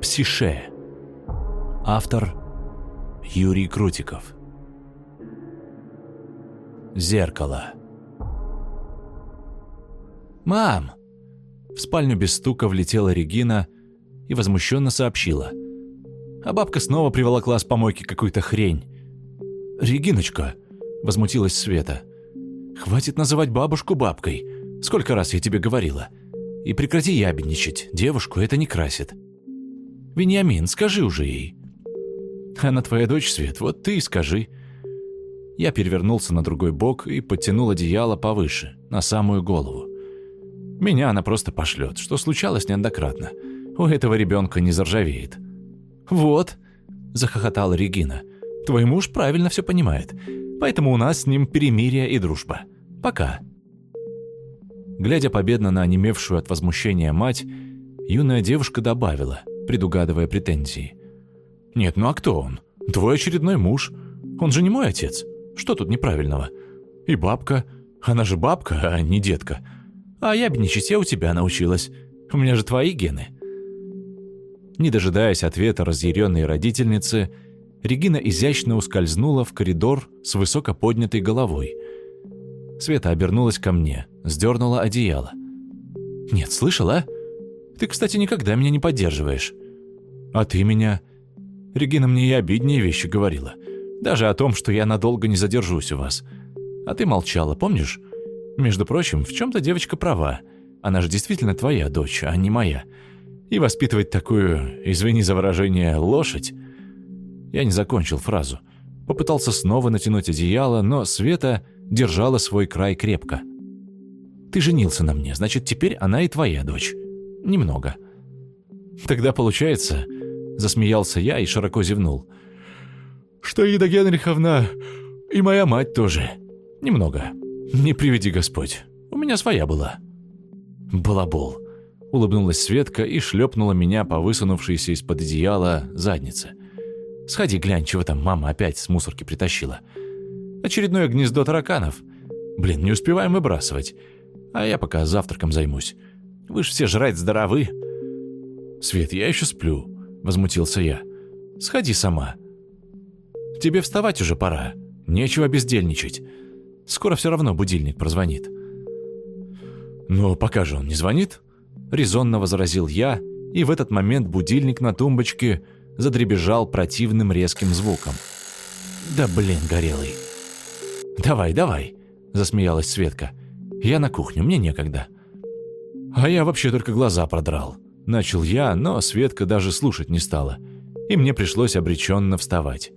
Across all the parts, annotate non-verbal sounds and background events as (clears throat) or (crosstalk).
Псише. Автор Юрий Крутиков. Зеркало. «Мам!» В спальню без стука влетела Регина и возмущенно сообщила. А бабка снова приволокла с помойки какую-то хрень. «Региночка!» – возмутилась Света. «Хватит называть бабушку бабкой. Сколько раз я тебе говорила. И прекрати ябедничать, девушку это не красит. Вениамин, скажи уже ей». «Она твоя дочь, Свет, вот ты и скажи». Я перевернулся на другой бок и подтянул одеяло повыше, на самую голову. Меня она просто пошлет, что случалось неоднократно. У этого ребенка не заржавеет. «Вот», – захохотала Регина, – «твой муж правильно все понимает, поэтому у нас с ним перемирие и дружба. Пока». Глядя победно на онемевшую от возмущения мать, юная девушка добавила, предугадывая претензии. «Нет, ну а кто он? Твой очередной муж. Он же не мой отец. Что тут неправильного? И бабка. Она же бабка, а не детка. А ябедничать я у тебя научилась. У меня же твои гены». Не дожидаясь ответа разъяренной родительницы, Регина изящно ускользнула в коридор с высоко поднятой головой. Света обернулась ко мне, сдернула одеяло. «Нет, слышала? Ты, кстати, никогда меня не поддерживаешь». «А ты меня?» Регина мне и обиднее вещи говорила. Даже о том, что я надолго не задержусь у вас. А ты молчала, помнишь? Между прочим, в чем-то девочка права. Она же действительно твоя дочь, а не моя. И воспитывать такую, извини за выражение, лошадь... Я не закончил фразу. Попытался снова натянуть одеяло, но Света держала свой край крепко. «Ты женился на мне, значит, теперь она и твоя дочь. Немного». «Тогда получается...» – засмеялся я и широко зевнул. «Что Ида Генриховна и моя мать тоже. Немного». «Не приведи Господь. У меня своя была». «Балабол», — улыбнулась Светка и шлепнула меня по высунувшейся из-под одеяла заднице. «Сходи, глянь, чего там мама опять с мусорки притащила. Очередное гнездо тараканов. Блин, не успеваем выбрасывать. А я пока завтраком займусь. Вы ж все жрать здоровы». «Свет, я еще сплю», — возмутился я. «Сходи сама». «Тебе вставать уже пора. Нечего бездельничать». Скоро все равно будильник прозвонит. «Но пока же он не звонит?» – резонно возразил я, и в этот момент будильник на тумбочке задребежал противным резким звуком. «Да блин, горелый!» «Давай, давай!» – засмеялась Светка. «Я на кухню, мне некогда». «А я вообще только глаза продрал». Начал я, но Светка даже слушать не стала, и мне пришлось обреченно вставать.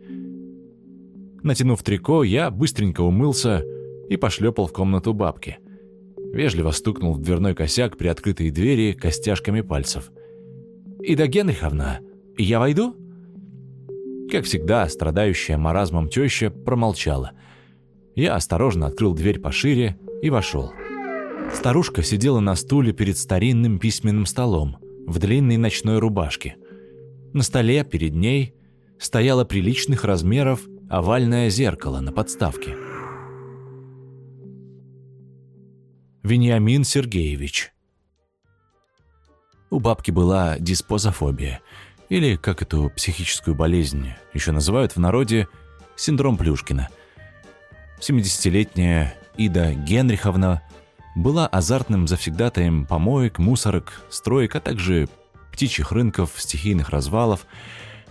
Натянув трико, я быстренько умылся и пошлепал в комнату бабки. Вежливо стукнул в дверной косяк при открытой двери костяшками пальцев. «Ида Генриховна, я войду?» Как всегда, страдающая маразмом теща промолчала. Я осторожно открыл дверь пошире и вошел. Старушка сидела на стуле перед старинным письменным столом в длинной ночной рубашке. На столе перед ней стояло приличных размеров овальное зеркало на подставке. Вениамин Сергеевич. У бабки была диспозофобия, или, как эту психическую болезнь еще называют в народе, синдром Плюшкина. 70-летняя Ида Генриховна была азартным завсегдатаем помоек, мусорок, строек, а также птичьих рынков, стихийных развалов,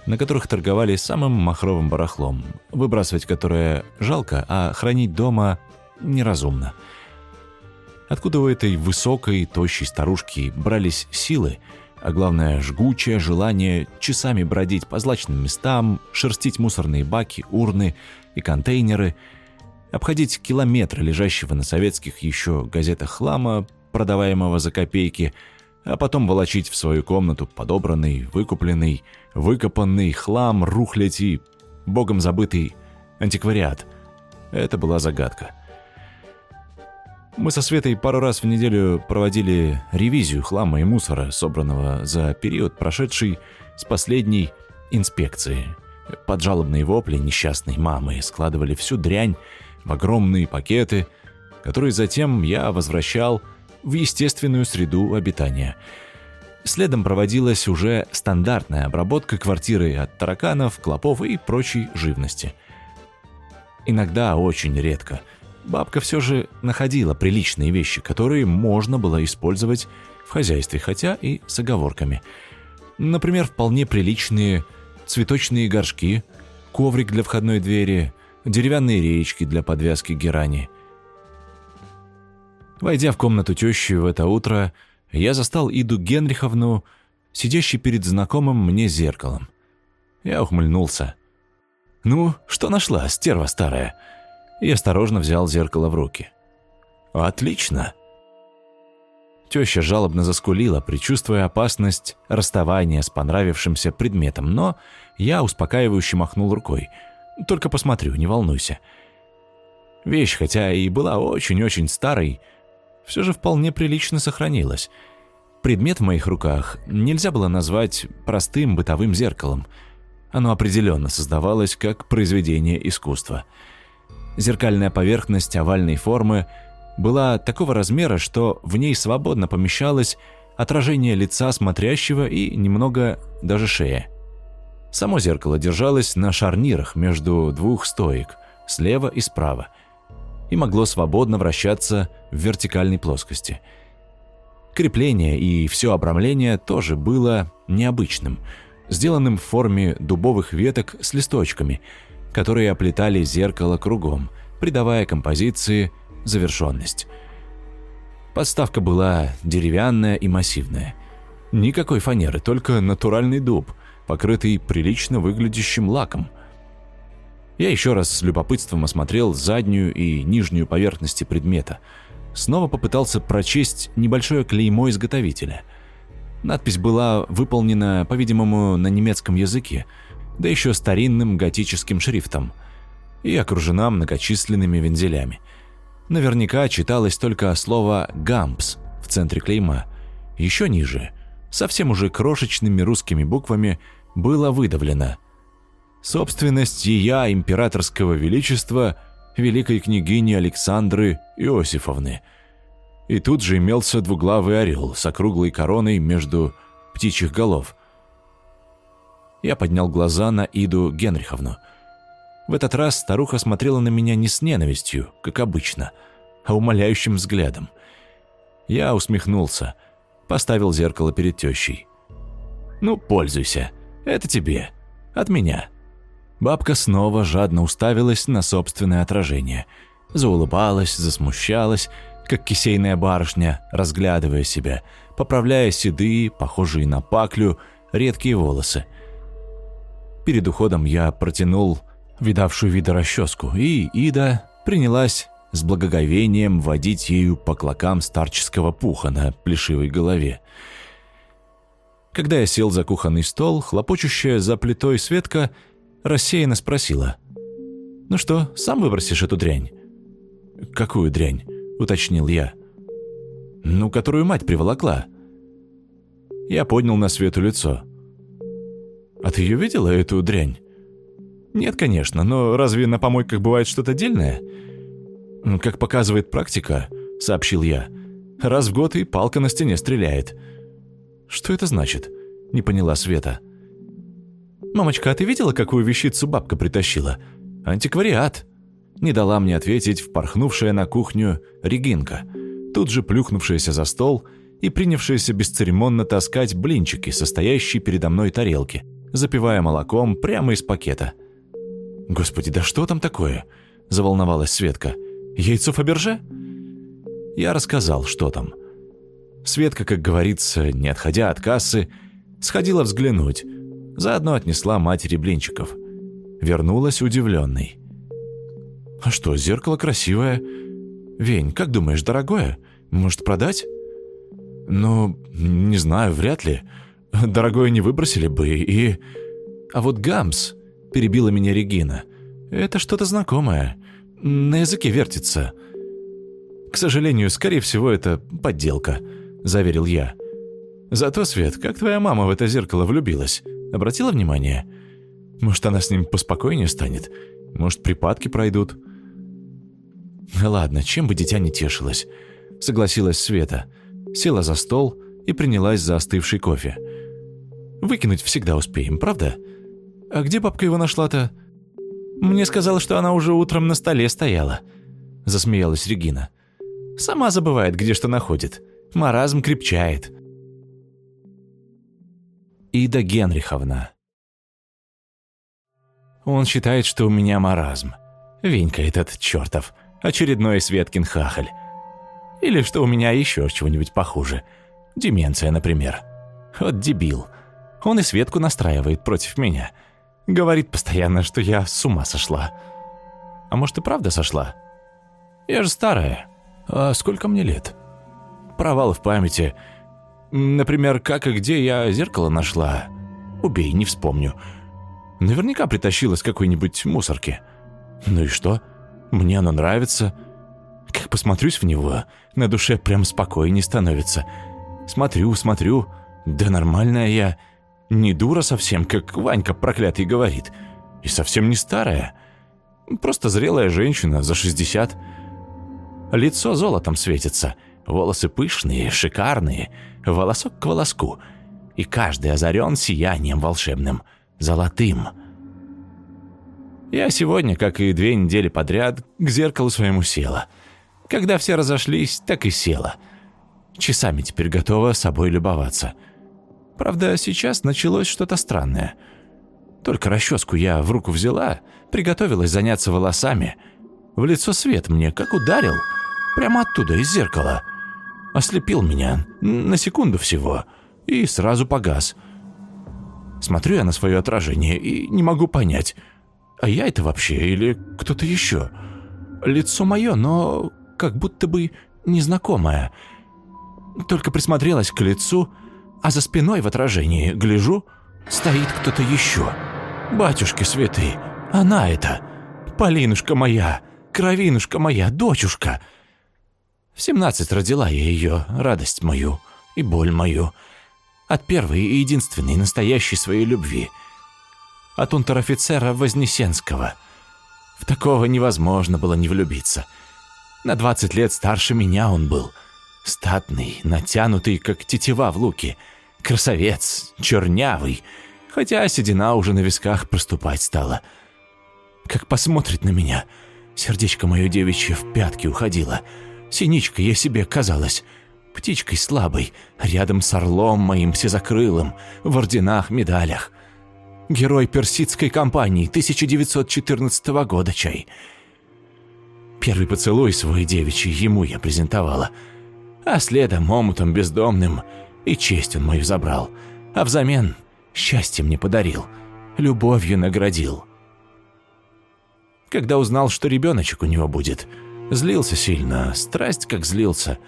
на которых торговали самым махровым барахлом, выбрасывать которое жалко, а хранить дома неразумно – Откуда у этой высокой, тощей старушки брались силы, а главное, жгучее желание часами бродить по злачным местам, шерстить мусорные баки, урны и контейнеры, обходить километры лежащего на советских еще газетах хлама, продаваемого за копейки, а потом волочить в свою комнату подобранный, выкупленный, выкопанный хлам, рухлядь и богом забытый антиквариат. Это была загадка. Мы со Светой пару раз в неделю проводили ревизию хлама и мусора, собранного за период, прошедший с последней инспекции. Под жалобные вопли несчастной мамы складывали всю дрянь в огромные пакеты, которые затем я возвращал в естественную среду обитания. Следом проводилась уже стандартная обработка квартиры от тараканов, клопов и прочей живности. Иногда, очень редко, бабка все же находила приличные вещи, которые можно было использовать в хозяйстве, хотя и с оговорками. Например, вполне приличные цветочные горшки, коврик для входной двери, деревянные речки для подвязки герани. Войдя в комнату тещи в это утро, я застал Иду Генриховну, сидящей перед знакомым мне зеркалом. Я ухмыльнулся. «Ну, что нашла, стерва старая?» И осторожно взял зеркало в руки. «Отлично!» Теща жалобно заскулила, предчувствуя опасность расставания с понравившимся предметом, но я успокаивающе махнул рукой. «Только посмотрю, не волнуйся». Вещь, хотя и была очень-очень старой, все же вполне прилично сохранилась. Предмет в моих руках нельзя было назвать простым бытовым зеркалом. Оно определенно создавалось как произведение искусства. Зеркальная поверхность овальной формы была такого размера, что в ней свободно помещалось отражение лица смотрящего и немного даже шея. Само зеркало держалось на шарнирах между двух стоек, слева и справа – и могло свободно вращаться в вертикальной плоскости. Крепление и все обрамление тоже было необычным, сделанным в форме дубовых веток с листочками, которые оплетали зеркало кругом, придавая композиции завершенность. Подставка была деревянная и массивная. Никакой фанеры, только натуральный дуб, покрытый прилично выглядящим лаком – я еще раз с любопытством осмотрел заднюю и нижнюю поверхности предмета. Снова попытался прочесть небольшое клеймо изготовителя. Надпись была выполнена, по-видимому, на немецком языке, да еще старинным готическим шрифтом, и окружена многочисленными вензелями. Наверняка читалось только слово «гампс» в центре клейма. Еще ниже, совсем уже крошечными русскими буквами, было выдавлено собственность Ея императорского величества великой княгини Александры Иосифовны. И тут же имелся двуглавый орел с округлой короной между птичьих голов. Я поднял глаза на Иду Генриховну. В этот раз старуха смотрела на меня не с ненавистью, как обычно, а умоляющим взглядом. Я усмехнулся, поставил зеркало перед тещей. «Ну, пользуйся, это тебе, от меня». Бабка снова жадно уставилась на собственное отражение. Заулыбалась, засмущалась, как кисейная барышня, разглядывая себя, поправляя седые, похожие на паклю, редкие волосы. Перед уходом я протянул видавшую вида расческу, и Ида принялась с благоговением водить ею по клокам старческого пуха на плешивой голове. Когда я сел за кухонный стол, хлопочущая за плитой Светка – рассеянно спросила. «Ну что, сам выбросишь эту дрянь?» «Какую дрянь?» – уточнил я. «Ну, которую мать приволокла». Я поднял на Свету лицо. «А ты ее видела, эту дрянь?» «Нет, конечно, но разве на помойках бывает что-то дельное?» «Как показывает практика», — сообщил я, — «раз в год и палка на стене стреляет». «Что это значит?» — не поняла Света. «Мамочка, а ты видела, какую вещицу бабка притащила? Антиквариат!» Не дала мне ответить впорхнувшая на кухню Регинка, тут же плюхнувшаяся за стол и принявшаяся бесцеремонно таскать блинчики, состоящие передо мной тарелки, запивая молоком прямо из пакета. «Господи, да что там такое?» – заволновалась Светка. «Яйцо Фаберже?» Я рассказал, что там. Светка, как говорится, не отходя от кассы, сходила взглянуть, Заодно отнесла матери блинчиков. Вернулась удивленной. «А что, зеркало красивое? Вень, как думаешь, дорогое? Может, продать?» «Ну, не знаю, вряд ли. Дорогое не выбросили бы и...» «А вот Гамс», — перебила меня Регина, — «это что-то знакомое. На языке вертится». «К сожалению, скорее всего, это подделка», — заверил я. «Зато, Свет, как твоя мама в это зеркало влюбилась? Обратила внимание? Может, она с ним поспокойнее станет? Может, припадки пройдут? Ладно, чем бы дитя не тешилось. Согласилась Света. Села за стол и принялась за остывший кофе. «Выкинуть всегда успеем, правда? А где бабка его нашла-то?» «Мне сказала, что она уже утром на столе стояла», — засмеялась Регина. «Сама забывает, где что находит. Маразм крепчает». Ида Генриховна. Он считает, что у меня маразм. Венька этот чертов, очередной Светкин хахаль. Или что у меня еще чего-нибудь похуже. Деменция, например. Вот дебил. Он и Светку настраивает против меня. Говорит постоянно, что я с ума сошла. А может и правда сошла? Я же старая. А сколько мне лет? Провал в памяти. Например, как и где я зеркало нашла. Убей, не вспомню. Наверняка притащила с какой-нибудь мусорки. Ну и что? Мне оно нравится. Как посмотрюсь в него, на душе прям спокойнее становится. Смотрю, смотрю, да нормальная я. Не дура совсем, как Ванька проклятый говорит. И совсем не старая. Просто зрелая женщина за 60. Лицо золотом светится, волосы пышные, шикарные, волосок к волоску. И каждый озарен сиянием волшебным, золотым. Я сегодня, как и две недели подряд, к зеркалу своему села. Когда все разошлись, так и села. Часами теперь готова собой любоваться. — Правда, сейчас началось что-то странное. Только расческу я в руку взяла, приготовилась заняться волосами. В лицо свет мне как ударил. Прямо оттуда, из зеркала. Ослепил меня на секунду всего и сразу погас. Смотрю я на свое отражение и не могу понять, а я это вообще или кто-то еще. Лицо мое, но как будто бы незнакомое. Только присмотрелась к лицу а за спиной в отражении, гляжу, стоит кто-то еще. Батюшки святые, она это, Полинушка моя, кровинушка моя, дочушка. В семнадцать родила я ее, радость мою и боль мою. От первой и единственной настоящей своей любви. От унтер-офицера Вознесенского. В такого невозможно было не влюбиться. На двадцать лет старше меня он был. Статный, натянутый, как тетива в луке — Красавец, чернявый, хотя седина уже на висках проступать стала. Как посмотрит на меня, сердечко мое девичье в пятки уходило. Синичкой я себе казалась, птичкой слабой, рядом с орлом моим всезакрылым, в орденах, медалях. Герой персидской кампании 1914 года чай. Первый поцелуй свой девичий ему я презентовала, а следом омутом бездомным — и честь он мою забрал, а взамен счастье мне подарил, любовью наградил. Когда узнал, что ребеночек у него будет, злился сильно, страсть как злился.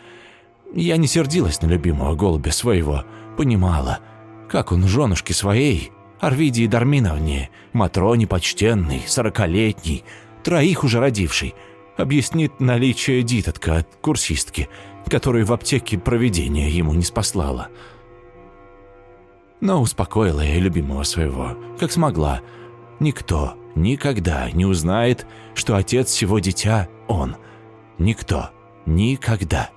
Я не сердилась на любимого голубя своего, понимала, как он женушке своей, Арвидии Дарминовне, Матроне почтенный, сорокалетний, троих уже родивший, объяснит наличие дитотка от курсистки – которую в аптеке проведение ему не спаслало. Но успокоила я любимого своего, как смогла. Никто никогда не узнает, что отец всего дитя – он. Никто. Никогда.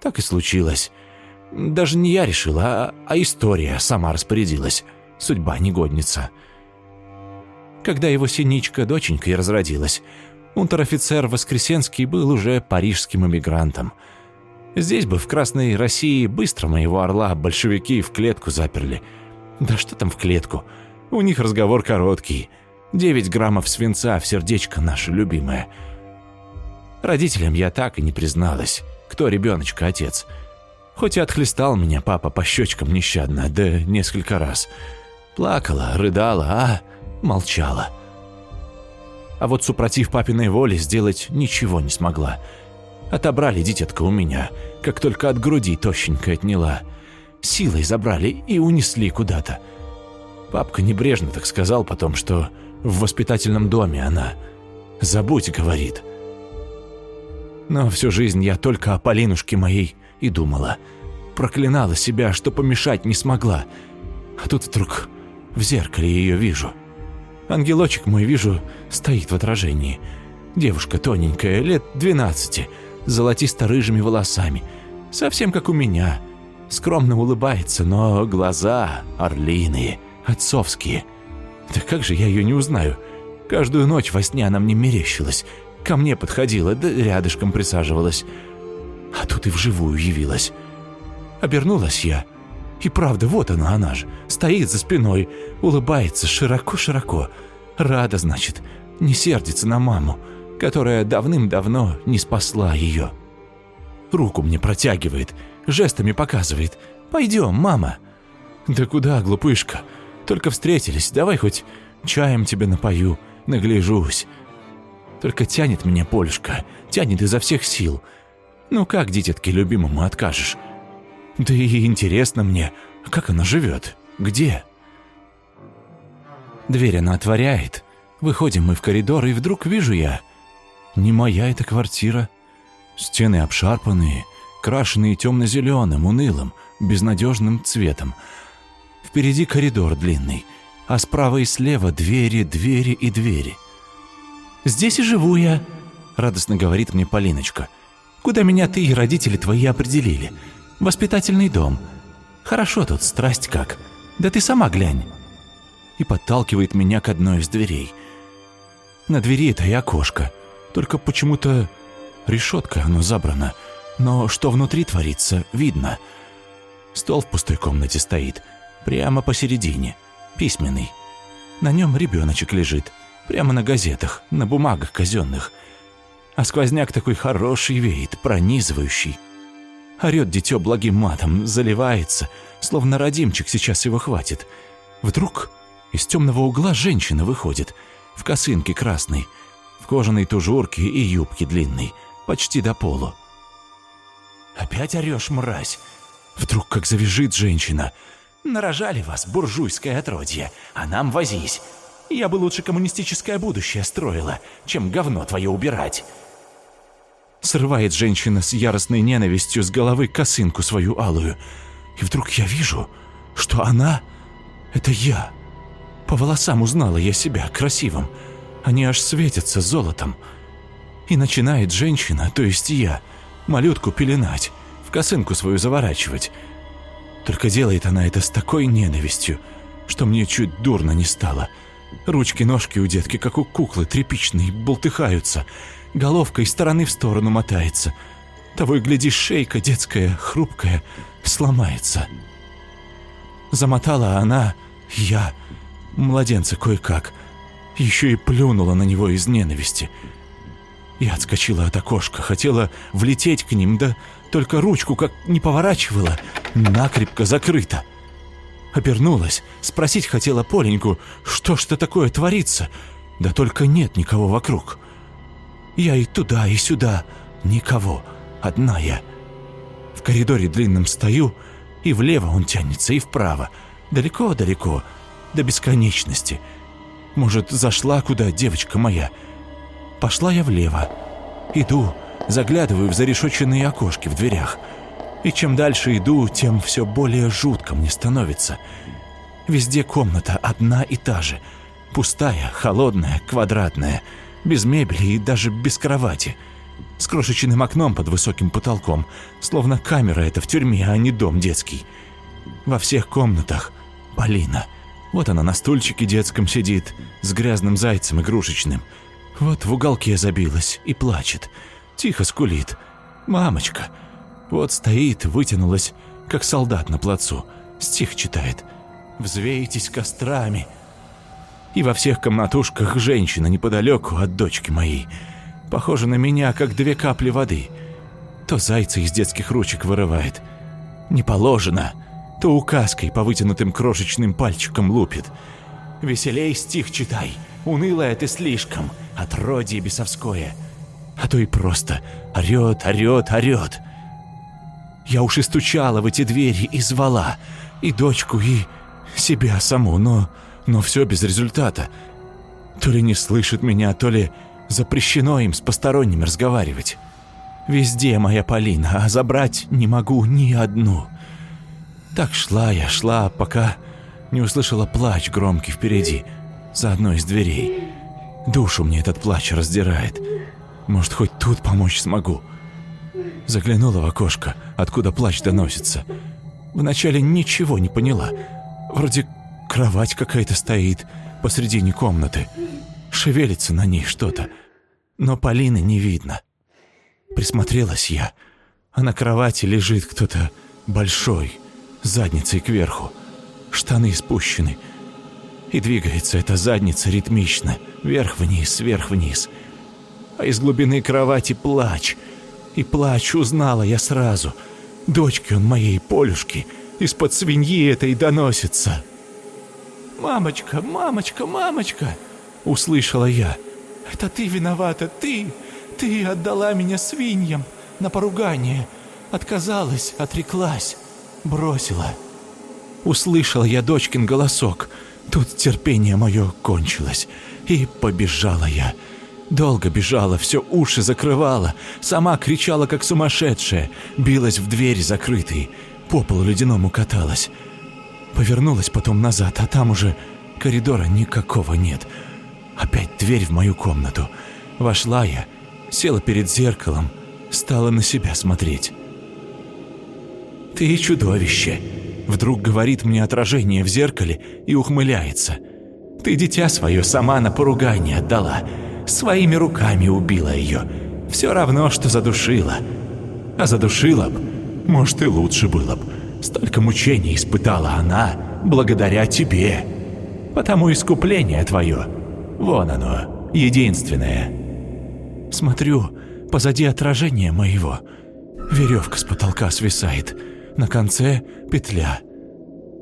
Так и случилось. Даже не я решила, а, а история сама распорядилась. Судьба негодница. Когда его синичка доченькой разродилась, Унтер-офицер Воскресенский был уже парижским эмигрантом. Здесь бы, в Красной России, быстро моего орла большевики в клетку заперли. Да что там в клетку? У них разговор короткий. 9 граммов свинца в сердечко наше любимое. Родителям я так и не призналась, кто ребеночка отец. Хоть и отхлестал меня папа по щечкам нещадно, да несколько раз. Плакала, рыдала, а молчала а вот супротив папиной воли сделать ничего не смогла. Отобрали дитятка у меня, как только от груди тощенько отняла. Силой забрали и унесли куда-то. Папка небрежно так сказал потом, что в воспитательном доме она. «Забудь», — говорит. Но всю жизнь я только о Полинушке моей и думала. Проклинала себя, что помешать не смогла. А тут вдруг в зеркале ее вижу — Ангелочек мой, вижу, стоит в отражении. Девушка тоненькая, лет 12, с золотисто-рыжими волосами, совсем как у меня. Скромно улыбается, но глаза орлиные, отцовские. Да как же я ее не узнаю? Каждую ночь во сне она мне мерещилась. Ко мне подходила, да рядышком присаживалась. А тут и вживую явилась. Обернулась я. И правда, вот она, она же. Стоит за спиной, улыбается широко-широко. Рада, значит, не сердится на маму, которая давным-давно не спасла ее. Руку мне протягивает, жестами показывает. «Пойдем, мама». «Да куда, глупышка? Только встретились, давай хоть чаем тебе напою, нагляжусь». Только тянет меня Полюшка, тянет изо всех сил. Ну как, дитятке любимому, откажешь? Да и интересно мне, как она живет, где? Дверь она отворяет. Выходим мы в коридор, и вдруг вижу я. Не моя эта квартира. Стены обшарпанные, крашеные темно-зеленым, унылым, безнадежным цветом. Впереди коридор длинный, а справа и слева двери, двери и двери. «Здесь и живу я», — радостно говорит мне Полиночка. «Куда меня ты и родители твои определили? Воспитательный дом. Хорошо тут, страсть как. Да ты сама глянь». И подталкивает меня к одной из дверей. На двери это и окошко, только почему-то решетка оно забрано, но что внутри творится, видно. Стол в пустой комнате стоит, прямо посередине, письменный. На нем ребеночек лежит, прямо на газетах, на бумагах казенных. А сквозняк такой хороший веет, пронизывающий. Орет дитё благим матом, заливается, словно родимчик сейчас его хватит. Вдруг из темного угла женщина выходит, в косынке красной, в кожаной тужурке и юбке длинной, почти до полу. «Опять орешь, мразь?» Вдруг как завяжет женщина. «Нарожали вас, буржуйское отродье, а нам возись. Я бы лучше коммунистическое будущее строила, чем говно твое убирать». Срывает женщина с яростной ненавистью с головы косынку свою алую. И вдруг я вижу, что она — это я. По волосам узнала я себя красивым. Они аж светятся золотом. И начинает женщина, то есть я, малютку пеленать, в косынку свою заворачивать. Только делает она это с такой ненавистью, что мне чуть дурно не стало. Ручки-ножки у детки, как у куклы, тряпичные, болтыхаются — головка из стороны в сторону мотается. Того и гляди, шейка детская, хрупкая, сломается. Замотала она, я, младенца кое-как, еще и плюнула на него из ненависти. Я отскочила от окошка, хотела влететь к ним, да только ручку как не поворачивала, накрепко закрыта. Обернулась, спросить хотела Поленьку, что ж это такое творится, да только нет никого вокруг. Я и туда, и сюда. Никого. Одна я. В коридоре длинном стою, и влево он тянется, и вправо. Далеко-далеко, до бесконечности. Может, зашла куда девочка моя? Пошла я влево. Иду, заглядываю в зарешоченные окошки в дверях. И чем дальше иду, тем все более жутко мне становится. Везде комната одна и та же. Пустая, холодная, квадратная – без мебели и даже без кровати. С крошечным окном под высоким потолком, словно камера это в тюрьме, а не дом детский. Во всех комнатах Полина. Вот она на стульчике детском сидит, с грязным зайцем игрушечным. Вот в уголке забилась и плачет. Тихо скулит. «Мамочка!» Вот стоит, вытянулась, как солдат на плацу. Стих читает. «Взвейтесь кострами!» И во всех комнатушках женщина неподалеку от дочки моей. Похожа на меня, как две капли воды. То зайца из детских ручек вырывает. Не положено. То указкой по вытянутым крошечным пальчикам лупит. Веселей стих читай. Унылое ты слишком. Отродье бесовское. А то и просто орёт, орёт, орёт. Я уж и стучала в эти двери и звала. И дочку, и себя саму, но но все без результата. То ли не слышит меня, то ли запрещено им с посторонними разговаривать. Везде моя Полина, а забрать не могу ни одну. Так шла я, шла, пока не услышала плач громкий впереди, за одной из дверей. Душу мне этот плач раздирает. Может, хоть тут помочь смогу. Заглянула в окошко, откуда плач доносится. Вначале ничего не поняла. Вроде кровать какая-то стоит посредине комнаты. Шевелится на ней что-то. Но Полины не видно. Присмотрелась я, а на кровати лежит кто-то большой, задницей кверху. Штаны спущены. И двигается эта задница ритмично, вверх-вниз, вверх-вниз. А из глубины кровати плач. И плач узнала я сразу. Дочки он моей Полюшки из-под свиньи этой доносится. «Мамочка, мамочка, мамочка!» — услышала я. «Это ты виновата, ты! Ты отдала меня свиньям на поругание. Отказалась, отреклась, бросила». Услышала я дочкин голосок. Тут терпение мое кончилось. И побежала я. Долго бежала, все уши закрывала. Сама кричала, как сумасшедшая. Билась в дверь закрытой. По полу ледяному каталась. Повернулась потом назад, а там уже коридора никакого нет. Опять дверь в мою комнату. Вошла я, села перед зеркалом, стала на себя смотреть. «Ты чудовище!» Вдруг говорит мне отражение в зеркале и ухмыляется. «Ты дитя свое сама на поругание отдала. Своими руками убила ее. Все равно, что задушила. А задушила б, может, и лучше было б. Столько мучений испытала она благодаря тебе. Потому искупление твое, вон оно, единственное. Смотрю, позади отражения моего. Веревка с потолка свисает. На конце петля.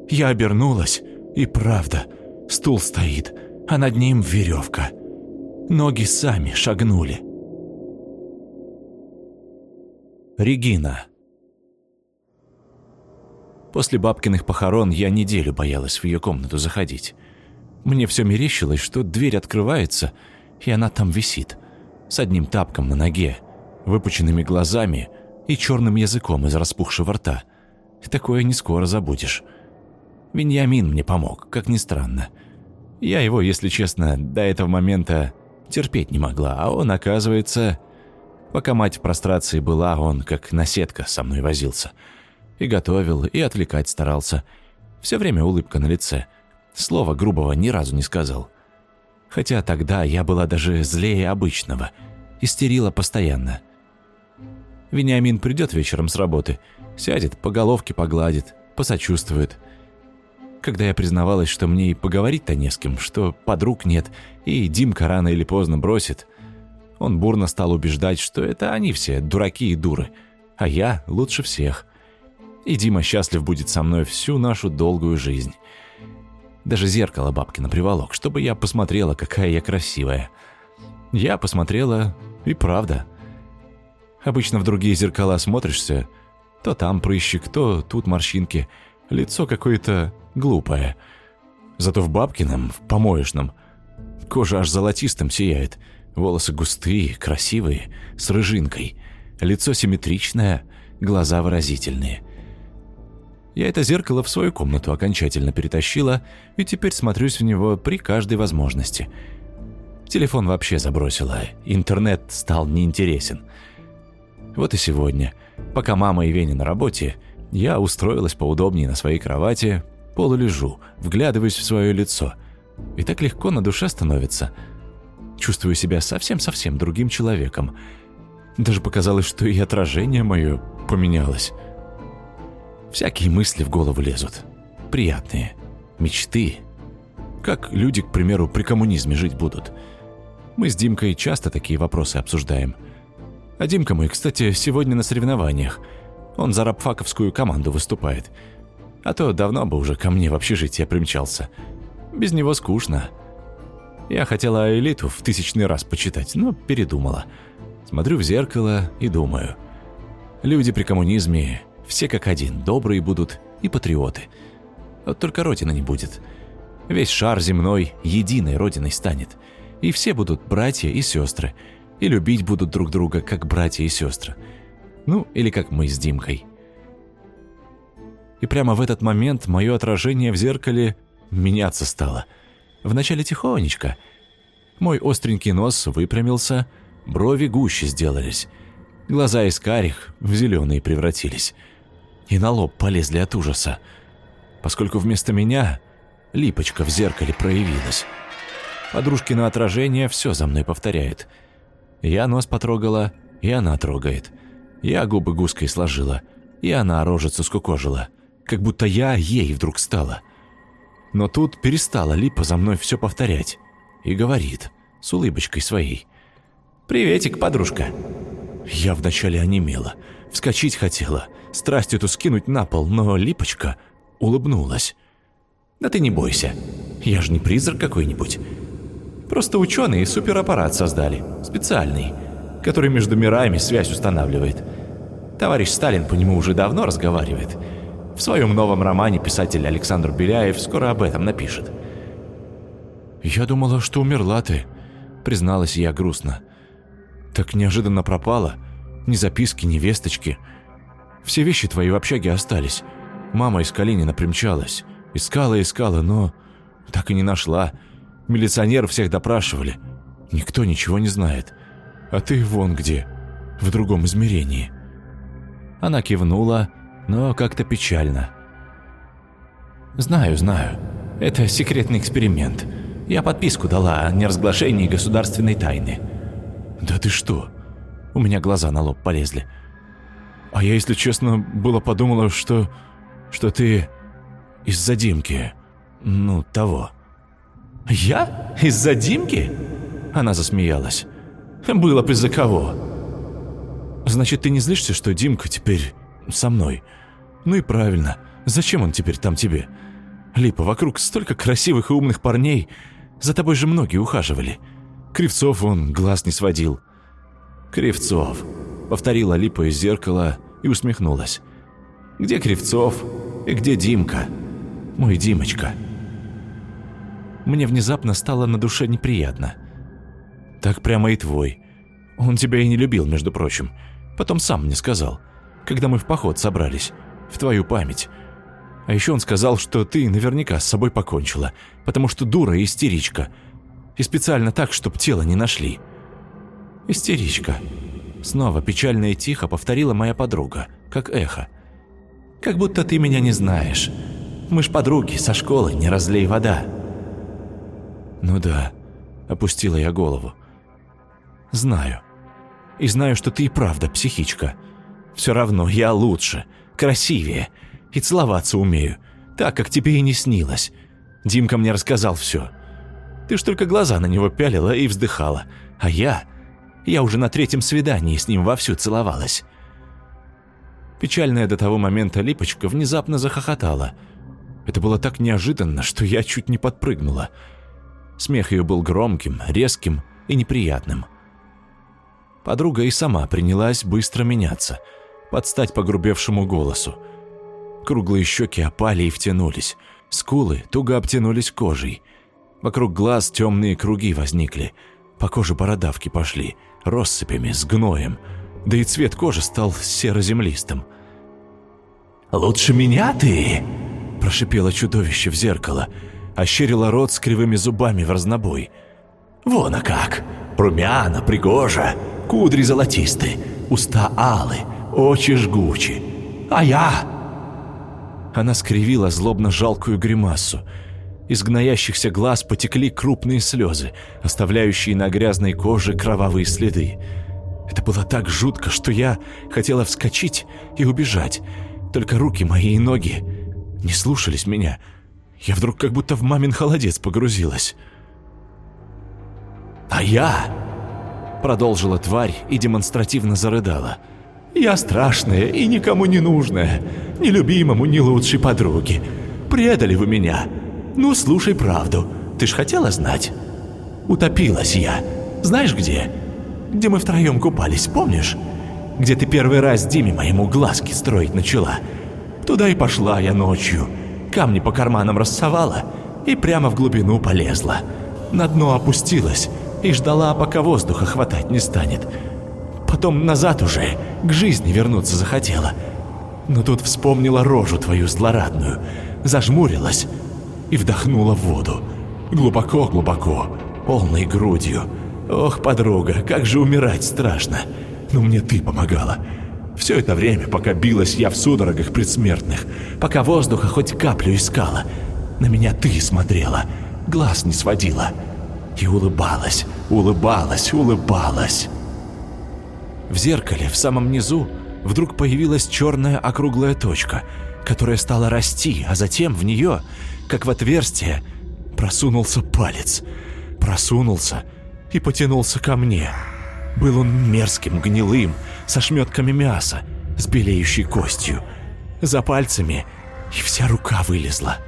Я обернулась, и правда, стул стоит, а над ним веревка. Ноги сами шагнули. Регина. После бабкиных похорон я неделю боялась в ее комнату заходить. Мне все мерещилось, что дверь открывается, и она там висит, с одним тапком на ноге, выпученными глазами и черным языком из распухшего рта. Такое не скоро забудешь. Веньямин мне помог, как ни странно. Я его, если честно, до этого момента терпеть не могла, а он, оказывается... Пока мать в прострации была, он как наседка со мной возился – и готовил, и отвлекать старался. Все время улыбка на лице. Слова грубого ни разу не сказал. Хотя тогда я была даже злее обычного. Истерила постоянно. Вениамин придет вечером с работы, сядет, по головке погладит, посочувствует. Когда я признавалась, что мне и поговорить-то не с кем, что подруг нет, и Димка рано или поздно бросит, он бурно стал убеждать, что это они все дураки и дуры, а я лучше всех и Дима счастлив будет со мной всю нашу долгую жизнь. Даже зеркало бабкина приволок, чтобы я посмотрела, какая я красивая. Я посмотрела, и правда. Обычно в другие зеркала смотришься, то там прыщик, то тут морщинки, лицо какое-то глупое. Зато в бабкином, в помоечном, кожа аж золотистым сияет, волосы густые, красивые, с рыжинкой, лицо симметричное, глаза выразительные – я это зеркало в свою комнату окончательно перетащила и теперь смотрюсь в него при каждой возможности. Телефон вообще забросила, интернет стал неинтересен. Вот и сегодня, пока мама и Веня на работе, я устроилась поудобнее на своей кровати, полулежу, вглядываюсь в свое лицо. И так легко на душе становится. Чувствую себя совсем-совсем другим человеком. Даже показалось, что и отражение мое поменялось. Всякие мысли в голову лезут. Приятные. Мечты. Как люди, к примеру, при коммунизме жить будут. Мы с Димкой часто такие вопросы обсуждаем. А Димка мой, кстати, сегодня на соревнованиях. Он за рабфаковскую команду выступает. А то давно бы уже ко мне в общежитие примчался. Без него скучно. Я хотела элиту в тысячный раз почитать, но передумала. Смотрю в зеркало и думаю. Люди при коммунизме все как один, добрые будут и патриоты. Вот только Родина не будет. Весь шар земной единой Родиной станет. И все будут братья и сестры. И любить будут друг друга, как братья и сестры. Ну, или как мы с Димкой. И прямо в этот момент мое отражение в зеркале меняться стало. Вначале тихонечко. Мой остренький нос выпрямился, брови гуще сделались. Глаза из карих в зеленые превратились. и на лоб полезли от ужаса, поскольку вместо меня липочка в зеркале проявилась. Подружкино отражение все за мной повторяет. Я нос потрогала, и она трогает. Я губы гуской сложила, и она рожицу скукожила, как будто я ей вдруг стала. Но тут перестала Липа за мной все повторять и говорит с улыбочкой своей. «Приветик, подружка!» Я вначале онемела, вскочить хотела, страсть эту скинуть на пол, но Липочка улыбнулась. «Да ты не бойся, я же не призрак какой-нибудь. Просто ученые супераппарат создали, специальный, который между мирами связь устанавливает. Товарищ Сталин по нему уже давно разговаривает. В своем новом романе писатель Александр Беляев скоро об этом напишет. «Я думала, что умерла ты», — призналась я грустно. «Так неожиданно пропала. Ни записки, ни весточки. Все вещи твои в общаге остались. Мама из Калинина примчалась. Искала, искала, но так и не нашла. Милиционеров всех допрашивали. Никто ничего не знает. А ты вон где, в другом измерении». Она кивнула, но как-то печально. «Знаю, знаю. Это секретный эксперимент. Я подписку дала о неразглашении государственной тайны». «Да ты что?» У меня глаза на лоб полезли. «А я, если честно, было подумала, что... что ты... из-за Димки. Ну, того». «Я? Из-за Димки?» Она засмеялась. «Было бы из-за кого?» «Значит, ты не злишься, что Димка теперь со мной?» «Ну и правильно. Зачем он теперь там тебе?» «Липа, вокруг столько красивых и умных парней. За тобой же многие ухаживали. Кривцов он глаз не сводил». «Кривцов», — повторила Липа из зеркала и усмехнулась. «Где Кривцов и где Димка? Мой Димочка». Мне внезапно стало на душе неприятно. «Так прямо и твой. Он тебя и не любил, между прочим. Потом сам мне сказал, когда мы в поход собрались, в твою память. А еще он сказал, что ты наверняка с собой покончила, потому что дура и истеричка. И специально так, чтоб тело не нашли». «Истеричка», — снова печально и тихо повторила моя подруга, как эхо. «Как будто ты меня не знаешь. Мы ж подруги со школы, не разлей вода». «Ну да», — опустила я голову. «Знаю. И знаю, что ты и правда психичка. Все равно я лучше, красивее и целоваться умею, так, как тебе и не снилось. Димка мне рассказал все. Ты ж только глаза на него пялила и вздыхала, а я... Я уже на третьем свидании с ним вовсю целовалась». Печальная до того момента Липочка внезапно захохотала. Это было так неожиданно, что я чуть не подпрыгнула. Смех ее был громким, резким и неприятным. Подруга и сама принялась быстро меняться, под стать погрубевшему голосу. Круглые щеки опали и втянулись, скулы туго обтянулись кожей. Вокруг глаз темные круги возникли, по коже бородавки пошли, россыпями, с гноем, да и цвет кожи стал серо-землистым. «Лучше меня ты!» – прошипело чудовище в зеркало – ощерила рот с кривыми зубами в разнобой. «Вон а как! Румяна, пригожа, кудри золотисты, уста алы, очи жгучи. А я...» Она скривила злобно жалкую гримасу. Из гноящихся глаз потекли крупные слезы, оставляющие на грязной коже кровавые следы. Это было так жутко, что я хотела вскочить и убежать. Только руки мои и ноги не слушались меня — я вдруг как будто в мамин холодец погрузилась. «А я...» Продолжила тварь и демонстративно зарыдала. «Я страшная и никому не нужная. Ни любимому, ни лучшей подруге. Предали вы меня. Ну, слушай правду. Ты ж хотела знать?» «Утопилась я. Знаешь где? Где мы втроем купались, помнишь? Где ты первый раз Диме моему глазки строить начала. Туда и пошла я ночью» камни по карманам рассовала и прямо в глубину полезла. На дно опустилась и ждала, пока воздуха хватать не станет. Потом назад уже к жизни вернуться захотела. Но тут вспомнила рожу твою злорадную, зажмурилась и вдохнула в воду. Глубоко-глубоко, полной грудью. Ох, подруга, как же умирать страшно. Но мне ты помогала. Все это время, пока билась я в судорогах предсмертных, пока воздуха хоть каплю искала, на меня ты смотрела, глаз не сводила и улыбалась, улыбалась, улыбалась. В зеркале в самом низу вдруг появилась черная округлая точка, которая стала расти, а затем в нее, как в отверстие, просунулся палец. Просунулся и потянулся ко мне. Был он мерзким, гнилым, со шметками мяса, с белеющей костью. За пальцами и вся рука вылезла.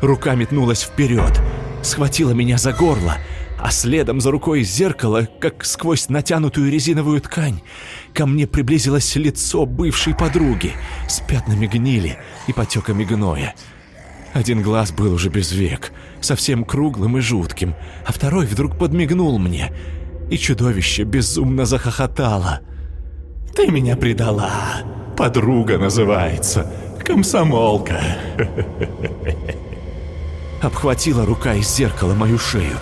Рука метнулась вперед, схватила меня за горло а следом за рукой из зеркала, как сквозь натянутую резиновую ткань, ко мне приблизилось лицо бывшей подруги с пятнами гнили и потеками гноя. Один глаз был уже без век, совсем круглым и жутким, а второй вдруг подмигнул мне, и чудовище безумно захохотало. «Ты меня предала! Подруга называется! Комсомолка!» Обхватила рука из зеркала мою шею,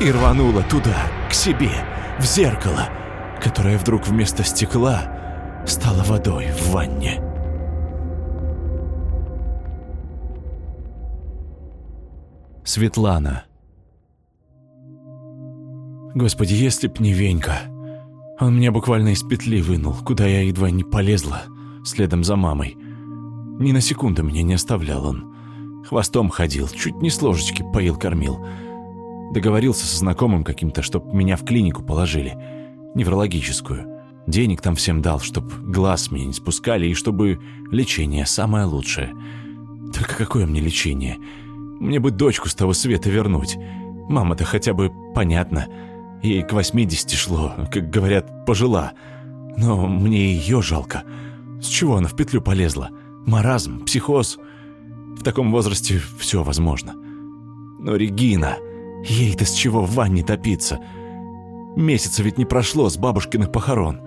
и рванула туда, к себе, в зеркало, которое вдруг вместо стекла стало водой в ванне. Светлана Господи, если б не Венька. Он меня буквально из петли вынул, куда я едва не полезла, следом за мамой. Ни на секунду меня не оставлял он. Хвостом ходил, чуть не с ложечки поил-кормил. Договорился со знакомым каким-то, чтоб меня в клинику положили. Неврологическую. Денег там всем дал, чтоб глаз меня не спускали и чтобы лечение самое лучшее. Только какое мне лечение? Мне бы дочку с того света вернуть. Мама-то хотя бы понятно. Ей к 80 шло, как говорят, пожила. Но мне ее жалко. С чего она в петлю полезла? Маразм, психоз. В таком возрасте все возможно. Но Регина... Ей-то с чего в ванне топиться? Месяца ведь не прошло с бабушкиных похорон.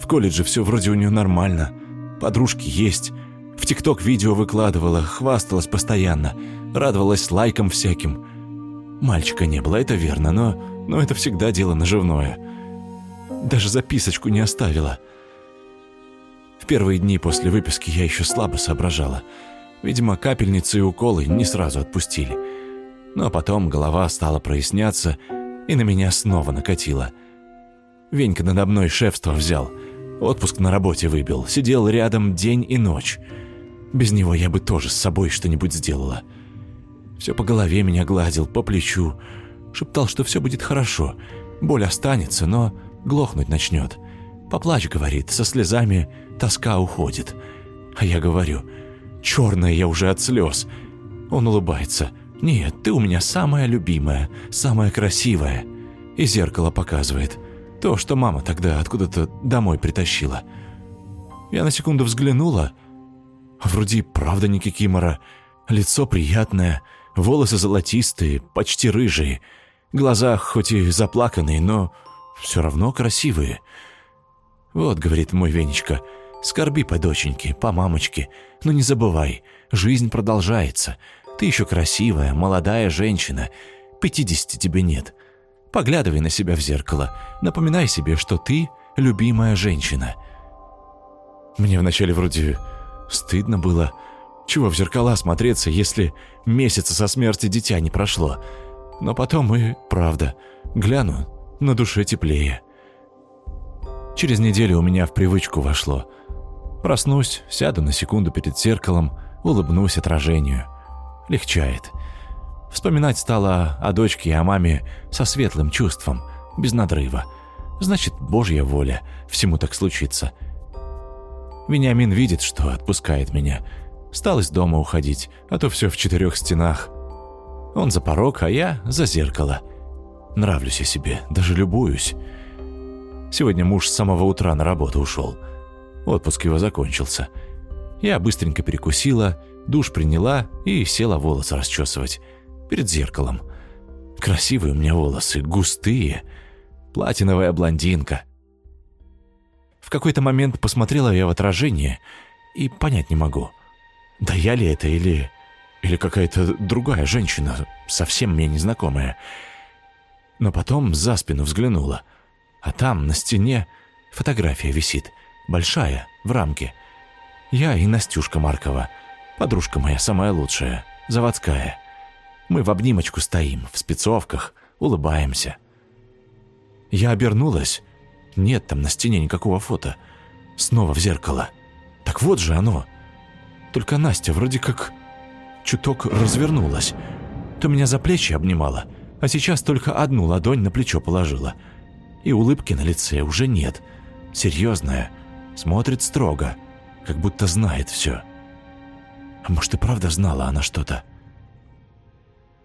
В колледже все вроде у нее нормально. Подружки есть. В ТикТок видео выкладывала, хвасталась постоянно. Радовалась лайкам всяким. Мальчика не было, это верно, но, но это всегда дело наживное. Даже записочку не оставила. В первые дни после выписки я еще слабо соображала. Видимо, капельницы и уколы не сразу отпустили. Но потом голова стала проясняться, и на меня снова накатило. Венька надо мной шефство взял, отпуск на работе выбил, сидел рядом день и ночь. Без него я бы тоже с собой что-нибудь сделала. Все по голове меня гладил, по плечу, шептал, что все будет хорошо, боль останется, но глохнуть начнет. Поплачь, говорит, со слезами тоска уходит. А я говорю, черная я уже от слез. Он улыбается – «Нет, ты у меня самая любимая, самая красивая». И зеркало показывает. То, что мама тогда откуда-то домой притащила. Я на секунду взглянула. Вроде правда не кикимора. Лицо приятное, волосы золотистые, почти рыжие. Глаза хоть и заплаканные, но все равно красивые. «Вот», — говорит мой Венечка, — «скорби по доченьке, по мамочке, но не забывай, жизнь продолжается, ты еще красивая, молодая женщина. Пятидесяти тебе нет. Поглядывай на себя в зеркало. Напоминай себе, что ты любимая женщина. Мне вначале вроде стыдно было. Чего в зеркала смотреться, если месяца со смерти дитя не прошло. Но потом и, правда, гляну, на душе теплее. Через неделю у меня в привычку вошло. Проснусь, сяду на секунду перед зеркалом, улыбнусь отражению легчает. Вспоминать стало о дочке и о маме со светлым чувством, без надрыва. Значит, Божья воля, всему так случится. Вениамин видит, что отпускает меня. Стал из дома уходить, а то все в четырех стенах. Он за порог, а я за зеркало. Нравлюсь я себе, даже любуюсь. Сегодня муж с самого утра на работу ушел. Отпуск его закончился. Я быстренько перекусила, душ приняла и села волосы расчесывать. Перед зеркалом. Красивые у меня волосы, густые. Платиновая блондинка. В какой-то момент посмотрела я в отражение и понять не могу, да я ли это или... или какая-то другая женщина, совсем мне незнакомая. Но потом за спину взглянула, а там на стене фотография висит. большая, в рамке. Я и Настюшка Маркова, подружка моя самая лучшая, заводская. Мы в обнимочку стоим, в спецовках, улыбаемся. Я обернулась. Нет там на стене никакого фото. Снова в зеркало. Так вот же оно. Только Настя вроде как чуток развернулась. То меня за плечи обнимала, а сейчас только одну ладонь на плечо положила. И улыбки на лице уже нет. Серьезная, смотрит строго, как будто знает все. А может и правда знала она что-то?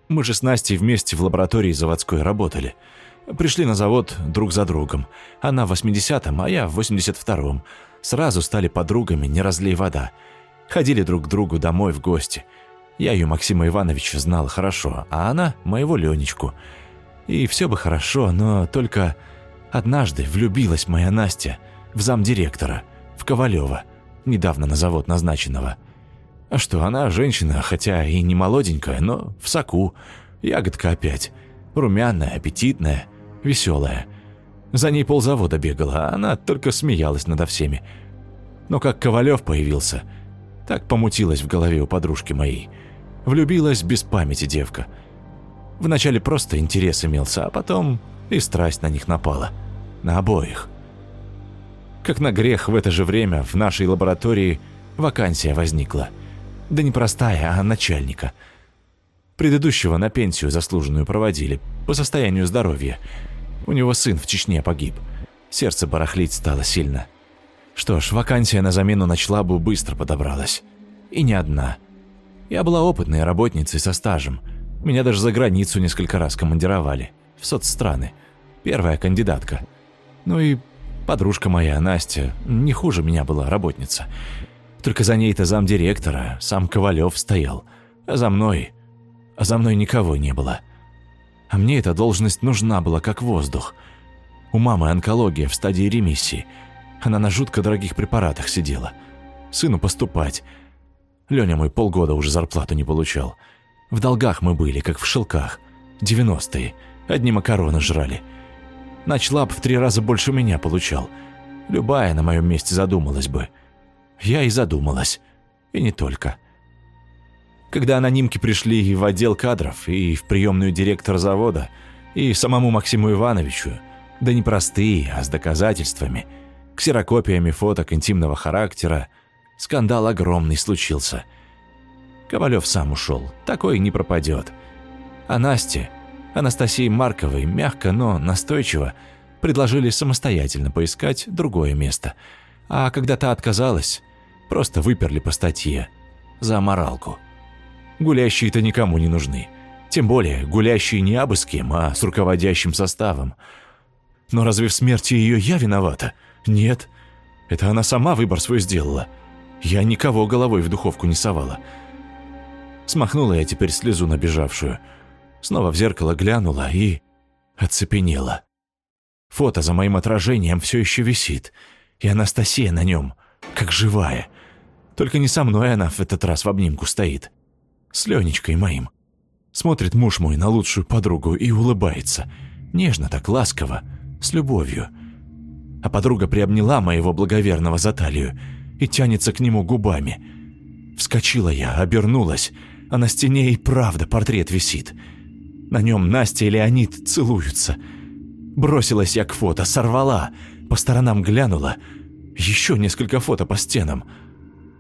Мы же с Настей вместе в лаборатории заводской работали. Пришли на завод друг за другом. Она в 80-м, а я в 82-м. Сразу стали подругами, не разлей вода. Ходили друг к другу домой в гости. Я ее Максима Ивановича знал хорошо, а она моего Ленечку. И все бы хорошо, но только однажды влюбилась моя Настя в замдиректора, в Ковалева, недавно на завод назначенного. А что, она женщина, хотя и не молоденькая, но в соку. Ягодка опять. Румяная, аппетитная, веселая. За ней ползавода бегала, а она только смеялась надо всеми. Но как Ковалев появился, так помутилась в голове у подружки моей. Влюбилась без памяти девка. Вначале просто интерес имелся, а потом и страсть на них напала. На обоих. Как на грех в это же время в нашей лаборатории вакансия возникла – да не простая, а начальника. Предыдущего на пенсию заслуженную проводили, по состоянию здоровья. У него сын в Чечне погиб. Сердце барахлить стало сильно. Что ж, вакансия на замену ночлабу быстро подобралась. И не одна. Я была опытной работницей со стажем. Меня даже за границу несколько раз командировали. В соцстраны. Первая кандидатка. Ну и подружка моя, Настя, не хуже меня была работница. Только за ней-то замдиректора, сам Ковалев стоял. А за мной... А за мной никого не было. А мне эта должность нужна была как воздух. У мамы онкология в стадии ремиссии. Она на жутко дорогих препаратах сидела. Сыну поступать. Леня мой полгода уже зарплату не получал. В долгах мы были, как в шелках. 90-е. Одни макароны жрали. Начлаб в три раза больше меня получал. Любая на моем месте задумалась бы – я и задумалась. И не только. Когда анонимки пришли и в отдел кадров, и в приемную директора завода, и самому Максиму Ивановичу, да не простые, а с доказательствами, ксерокопиями фоток интимного характера, скандал огромный случился. Ковалев сам ушел, такой не пропадет. А Насте, Анастасии Марковой, мягко, но настойчиво, предложили самостоятельно поискать другое место. А когда та отказалась, Просто выперли по статье. За аморалку. Гулящие-то никому не нужны. Тем более, гулящие не абы с кем, а с руководящим составом. Но разве в смерти ее я виновата? Нет. Это она сама выбор свой сделала. Я никого головой в духовку не совала. Смахнула я теперь слезу набежавшую. Снова в зеркало глянула и... оцепенела. Фото за моим отражением все еще висит, и Анастасия на нем, как живая. Только не со мной она в этот раз в обнимку стоит. С Ленечкой моим. Смотрит муж мой на лучшую подругу и улыбается. Нежно так, ласково, с любовью. А подруга приобняла моего благоверного за талию и тянется к нему губами. Вскочила я, обернулась, а на стене и правда портрет висит. На нем Настя и Леонид целуются. Бросилась я к фото, сорвала, по сторонам глянула. Еще несколько фото по стенам —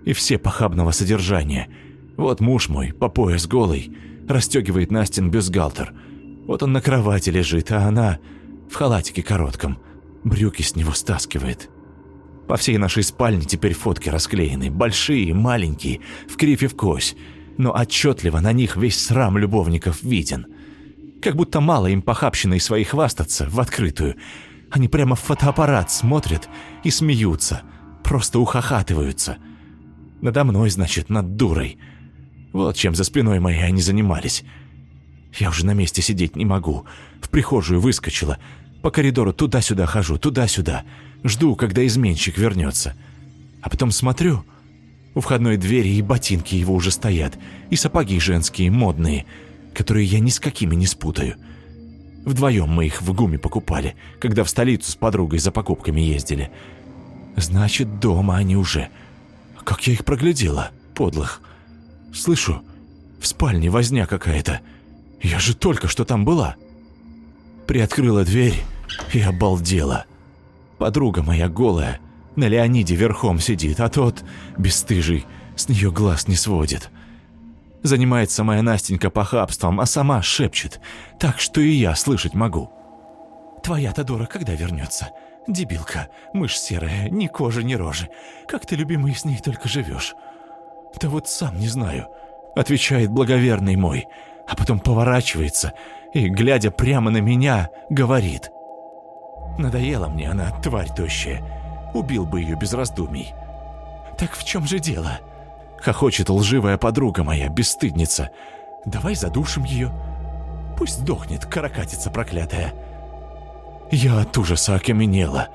и все похабного содержания. Вот муж мой, по пояс голый, расстегивает Настин бюстгальтер. Вот он на кровати лежит, а она в халатике коротком. Брюки с него стаскивает. По всей нашей спальне теперь фотки расклеены, большие, маленькие, в кривь и в кось, но отчетливо на них весь срам любовников виден. Как будто мало им похабщиной своей хвастаться в открытую. Они прямо в фотоаппарат смотрят и смеются, просто ухахатываются – надо мной, значит, над дурой. Вот чем за спиной моей они занимались. Я уже на месте сидеть не могу. В прихожую выскочила. По коридору туда-сюда хожу, туда-сюда. Жду, когда изменщик вернется. А потом смотрю... У входной двери и ботинки его уже стоят, и сапоги женские, модные, которые я ни с какими не спутаю. Вдвоем мы их в ГУМе покупали, когда в столицу с подругой за покупками ездили. Значит, дома они уже. Как я их проглядела, подлых. Слышу, в спальне возня какая-то. Я же только что там была. Приоткрыла дверь и обалдела. Подруга моя голая, на Леониде верхом сидит, а тот, бесстыжий, с нее глаз не сводит. Занимается моя Настенька похабством, а сама шепчет, так что и я слышать могу. «Твоя-то дура когда вернется? Дебилка, мышь серая, ни кожи, ни рожи. Как ты, любимый, с ней только живешь?» «Да вот сам не знаю», — отвечает благоверный мой, а потом поворачивается и, глядя прямо на меня, говорит. «Надоела мне она, тварь тощая. Убил бы ее без раздумий». «Так в чем же дело?» Хохочет лживая подруга моя, бесстыдница. «Давай задушим ее. Пусть сдохнет, каракатица проклятая». Я от ужаса окаменела.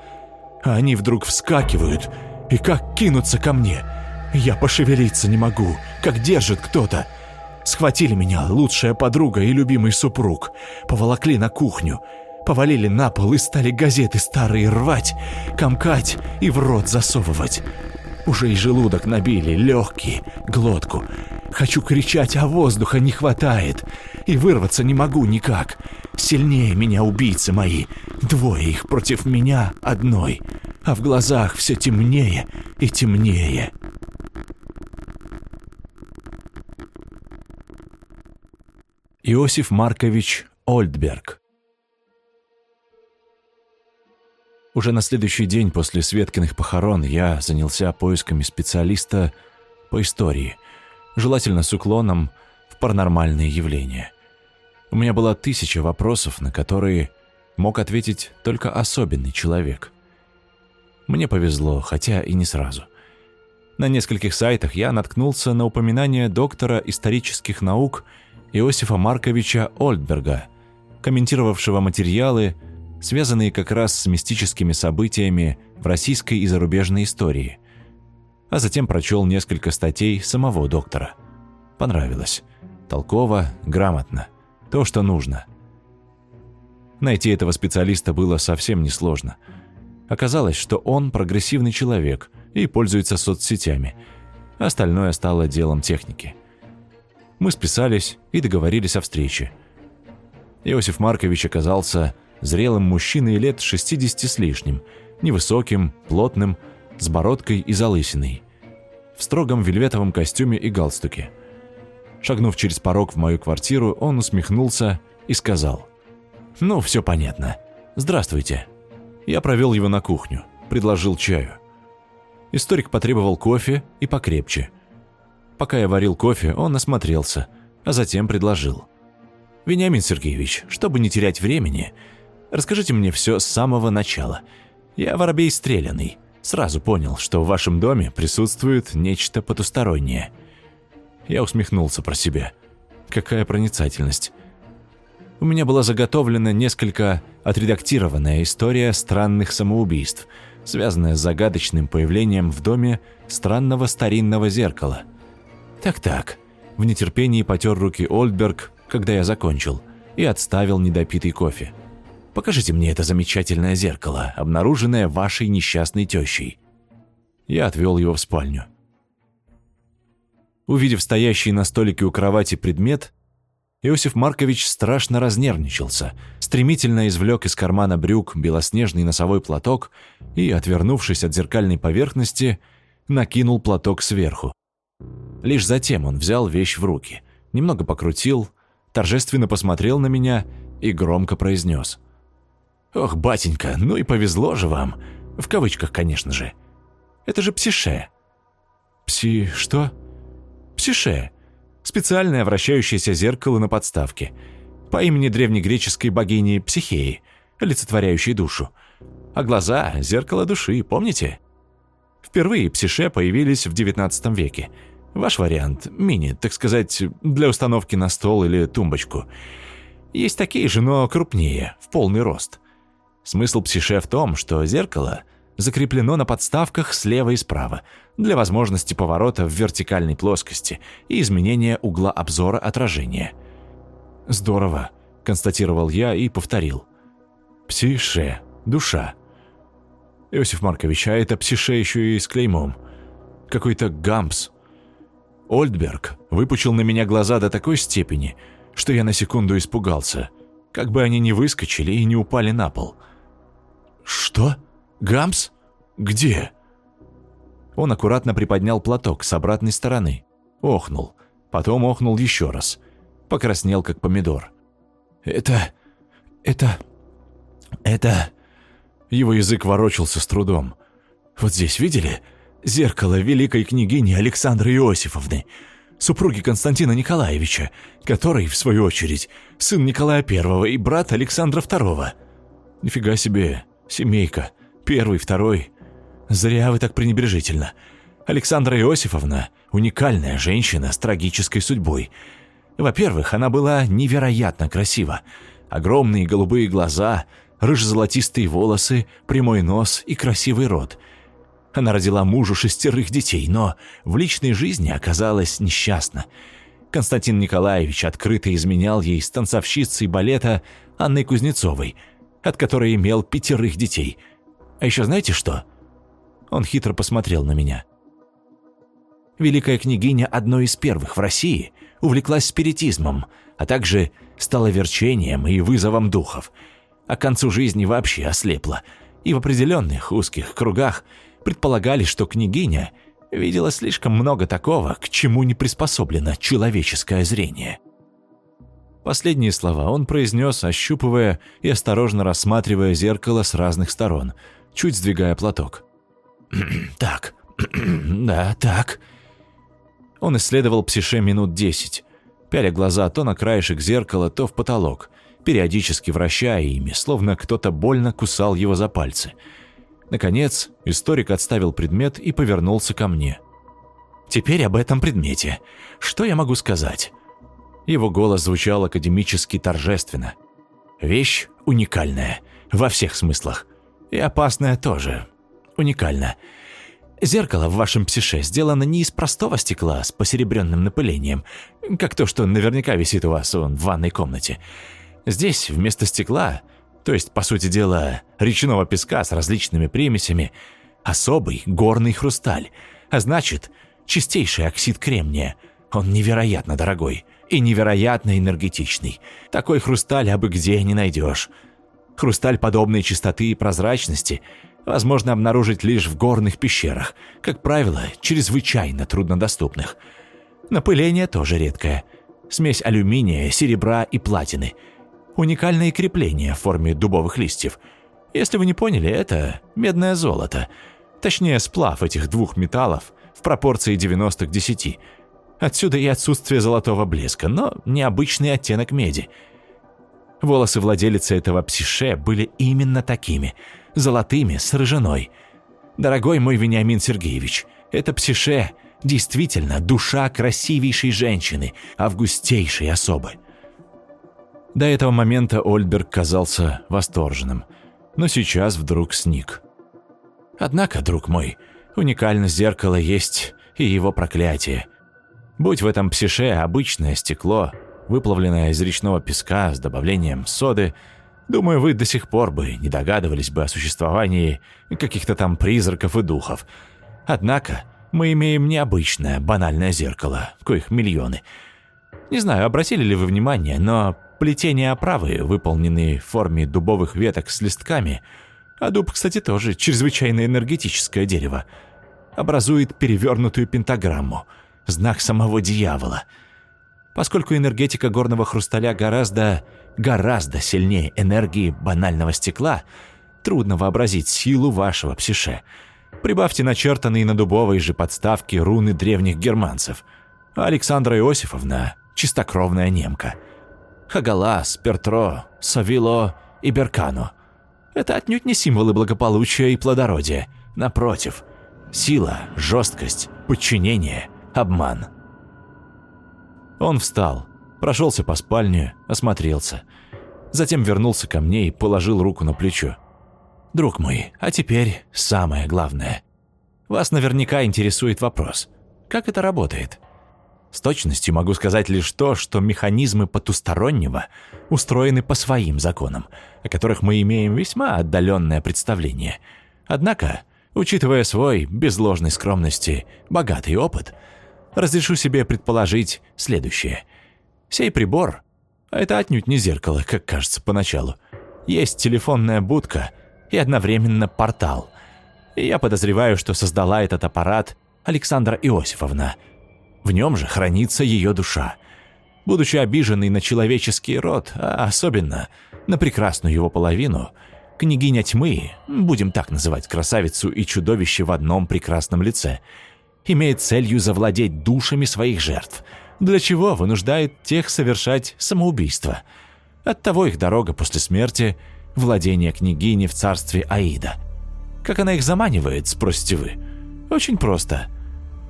А они вдруг вскакивают и как кинутся ко мне. Я пошевелиться не могу, как держит кто-то. Схватили меня лучшая подруга и любимый супруг, поволокли на кухню, повалили на пол и стали газеты старые рвать, комкать и в рот засовывать. Уже и желудок набили, легкие, глотку. Хочу кричать, а воздуха не хватает. И вырваться не могу никак. Сильнее меня убийцы мои. Двое их против меня одной. А в глазах все темнее и темнее. Иосиф Маркович Ольдберг Уже на следующий день после Светкиных похорон я занялся поисками специалиста по истории, желательно с уклоном в паранормальные явления. У меня было тысяча вопросов, на которые мог ответить только особенный человек. Мне повезло, хотя и не сразу. На нескольких сайтах я наткнулся на упоминание доктора исторических наук Иосифа Марковича Ольдберга, комментировавшего материалы связанные как раз с мистическими событиями в российской и зарубежной истории. А затем прочел несколько статей самого доктора. Понравилось. Толково, грамотно. То, что нужно. Найти этого специалиста было совсем несложно. Оказалось, что он прогрессивный человек и пользуется соцсетями. Остальное стало делом техники. Мы списались и договорились о встрече. Иосиф Маркович оказался зрелым мужчиной лет 60 с лишним, невысоким, плотным, с бородкой и залысиной, в строгом вельветовом костюме и галстуке. Шагнув через порог в мою квартиру, он усмехнулся и сказал, «Ну, все понятно. Здравствуйте». Я провел его на кухню, предложил чаю. Историк потребовал кофе и покрепче. Пока я варил кофе, он осмотрелся, а затем предложил. «Вениамин Сергеевич, чтобы не терять времени, Расскажите мне все с самого начала. Я воробей стрелянный. Сразу понял, что в вашем доме присутствует нечто потустороннее. Я усмехнулся про себя. Какая проницательность. У меня была заготовлена несколько отредактированная история странных самоубийств, связанная с загадочным появлением в доме странного старинного зеркала. Так-так, в нетерпении потер руки Ольдберг, когда я закончил, и отставил недопитый кофе. Покажите мне это замечательное зеркало, обнаруженное вашей несчастной тещей». Я отвел его в спальню. Увидев стоящий на столике у кровати предмет, Иосиф Маркович страшно разнервничался, стремительно извлек из кармана брюк белоснежный носовой платок и, отвернувшись от зеркальной поверхности, накинул платок сверху. Лишь затем он взял вещь в руки, немного покрутил, торжественно посмотрел на меня и громко произнес. «Ох, батенька, ну и повезло же вам. В кавычках, конечно же. Это же псише». «Пси... что?» «Псише. Специальное вращающееся зеркало на подставке. По имени древнегреческой богини Психеи, олицетворяющей душу. А глаза — зеркало души, помните?» Впервые псише появились в XIX веке. Ваш вариант – мини, так сказать, для установки на стол или тумбочку. Есть такие же, но крупнее, в полный рост. Смысл псише в том, что зеркало закреплено на подставках слева и справа для возможности поворота в вертикальной плоскости и изменения угла обзора отражения. «Здорово», — констатировал я и повторил. «Псише, душа». Иосиф Маркович, а это псише еще и с клеймом. Какой-то гампс. Ольдберг выпучил на меня глаза до такой степени, что я на секунду испугался, как бы они не выскочили и не упали на пол. «Что? Гампс? Где?» Он аккуратно приподнял платок с обратной стороны, охнул, потом охнул еще раз, покраснел, как помидор. «Это... это... это...» Его язык ворочался с трудом. «Вот здесь, видели? Зеркало великой княгини Александры Иосифовны, супруги Константина Николаевича, который, в свою очередь, сын Николая I и брат Александра II. Нифига себе, семейка, первый, второй. Зря вы так пренебрежительно. Александра Иосифовна – уникальная женщина с трагической судьбой. Во-первых, она была невероятно красива. Огромные голубые глаза, рыжезолотистые волосы, прямой нос и красивый рот. Она родила мужу шестерых детей, но в личной жизни оказалась несчастна. Константин Николаевич открыто изменял ей с танцовщицей балета Анной Кузнецовой, от которой имел пятерых детей. А еще знаете что? Он хитро посмотрел на меня. Великая княгиня одной из первых в России увлеклась спиритизмом, а также стала верчением и вызовом духов. А к концу жизни вообще ослепла. И в определенных узких кругах предполагали, что княгиня видела слишком много такого, к чему не приспособлено человеческое зрение. Последние слова он произнес, ощупывая и осторожно рассматривая зеркало с разных сторон, чуть сдвигая платок. (clears throat) «Так, (clears throat) да, так». Он исследовал псише минут десять, пяля глаза то на краешек зеркала, то в потолок, периодически вращая ими, словно кто-то больно кусал его за пальцы. Наконец, историк отставил предмет и повернулся ко мне. «Теперь об этом предмете. Что я могу сказать?» Его голос звучал академически торжественно. «Вещь уникальная, во всех смыслах. И опасная тоже уникально. Зеркало в вашем псише сделано не из простого стекла с посеребренным напылением, как то, что наверняка висит у вас в ванной комнате. Здесь вместо стекла, то есть, по сути дела, речного песка с различными примесями, особый горный хрусталь, а значит, чистейший оксид кремния. Он невероятно дорогой и невероятно энергетичный. Такой хрусталь абы где не найдешь. Хрусталь подобной чистоты и прозрачности – возможно обнаружить лишь в горных пещерах, как правило, чрезвычайно труднодоступных. Напыление тоже редкое. Смесь алюминия, серебра и платины. Уникальные крепления в форме дубовых листьев. Если вы не поняли, это медное золото. Точнее, сплав этих двух металлов в пропорции 90 к 10. Отсюда и отсутствие золотого блеска, но необычный оттенок меди. Волосы владелицы этого псише были именно такими – золотыми с рыжиной. Дорогой мой Вениамин Сергеевич, это псише действительно душа красивейшей женщины, августейшей особы. До этого момента Ольберг казался восторженным, но сейчас вдруг сник. Однако, друг мой, уникальность зеркала есть и его проклятие. Будь в этом псише обычное стекло, выплавленное из речного песка с добавлением соды, Думаю, вы до сих пор бы не догадывались бы о существовании каких-то там призраков и духов. Однако мы имеем необычное банальное зеркало, коих миллионы. Не знаю, обратили ли вы внимание, но плетение оправы, выполненные в форме дубовых веток с листками, а дуб, кстати, тоже чрезвычайно энергетическое дерево, образует перевернутую пентаграмму, знак самого дьявола. Поскольку энергетика горного хрусталя гораздо гораздо сильнее энергии банального стекла, трудно вообразить силу вашего псише. Прибавьте начертанные на дубовой же подставке руны древних германцев. Александра Иосифовна – чистокровная немка. Хагалас, Пертро, Савило и Беркано – это отнюдь не символы благополучия и плодородия. Напротив, сила, жесткость, подчинение, обман. Он встал – прошелся по спальне, осмотрелся. Затем вернулся ко мне и положил руку на плечо. «Друг мой, а теперь самое главное. Вас наверняка интересует вопрос. Как это работает?» С точностью могу сказать лишь то, что механизмы потустороннего устроены по своим законам, о которых мы имеем весьма отдаленное представление. Однако, учитывая свой, без ложной скромности, богатый опыт, разрешу себе предположить следующее. Сей прибор, а это отнюдь не зеркало, как кажется поначалу, есть телефонная будка и одновременно портал. И я подозреваю, что создала этот аппарат Александра Иосифовна. В нем же хранится ее душа. Будучи обиженной на человеческий род, а особенно на прекрасную его половину, княгиня тьмы, будем так называть красавицу и чудовище в одном прекрасном лице, имеет целью завладеть душами своих жертв, для чего вынуждает тех совершать самоубийство. Оттого их дорога после смерти – владение княгини в царстве Аида. Как она их заманивает, спросите вы? Очень просто.